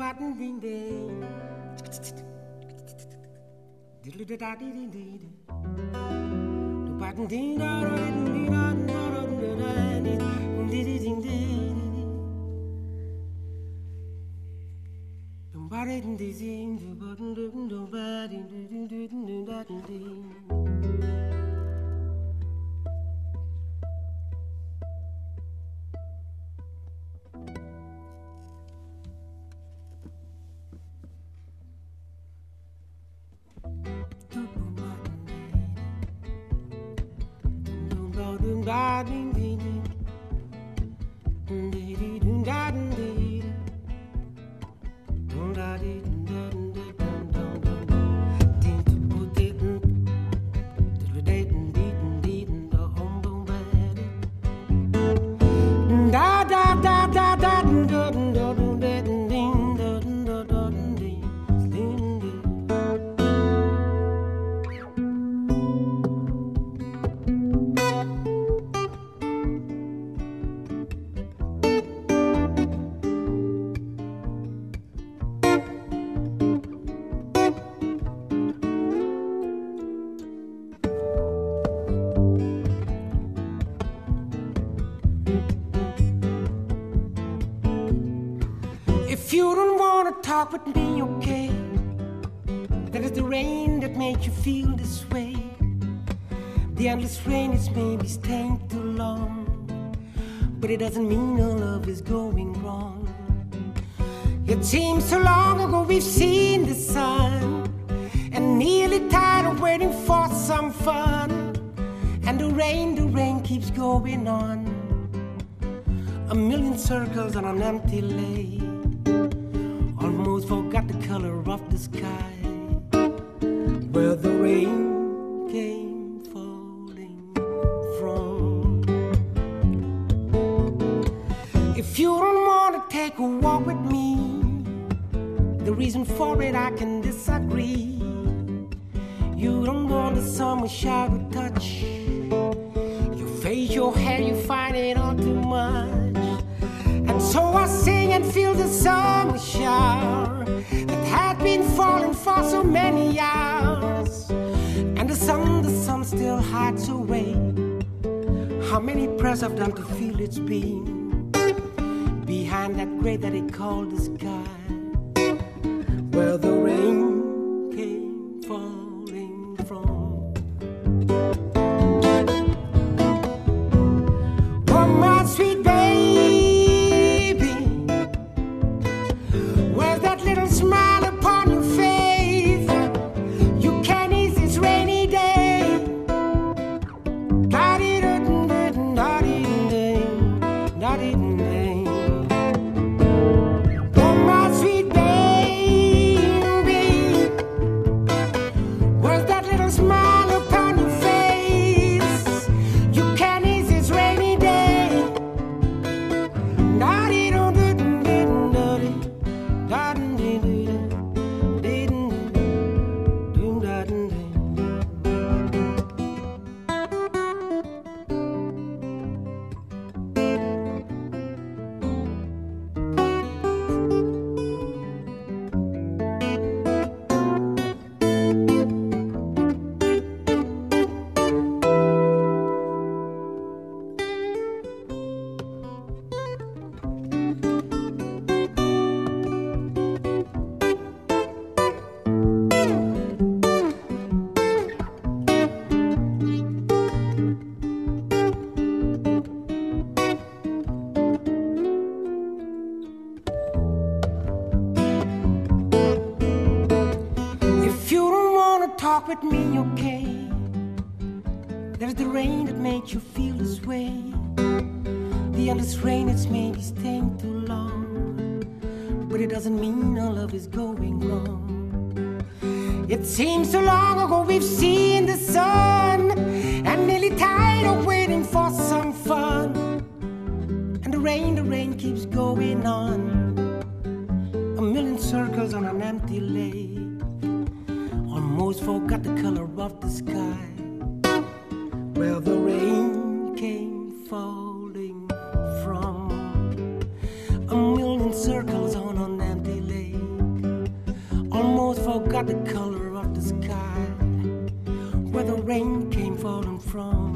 button ding ding. Diddle da da dee dee dee. The button ding da da dee da da da da da dee dee ding ding. Dum ba dee ding dee ding, dum ba dum dum ba ding ding ding da ding ding. Da If you don't wanna talk with me, okay? That is the rain that made you feel this way. The endless rain is maybe staying too long, but it doesn't mean our love is going wrong. It seems so long ago we've seen the sun, and nearly tired of waiting for some fun. And the rain, the rain keeps going on. A million circles on an empty lake. Forgot the color of the sky. Where the rain came falling from. If you don't wanna take a walk with me, the reason for it I can disagree. You don't want the summer shower touch. Your face, your hair, you find it all too much. So I sing and feel the summer shower that had been falling for so many hours. And the sun, the sun still hides away. How many prayers I've done to feel its beam behind that gray that they call the sky, where the rain came falling from. Sweet baby, talk with me, okay? There's the rain that made you feel this way. The endless rain, it's maybe staying too long. But it doesn't mean our love is going wrong. It seems so long ago we've seen the sun and nearly tired of waiting for some fun. And the rain, the rain keeps going on. A million circles on an empty lake. Almost forgot the color of the sky where the rain came falling from. A million circles on an empty lake. Almost forgot the color of the sky where the rain came falling from.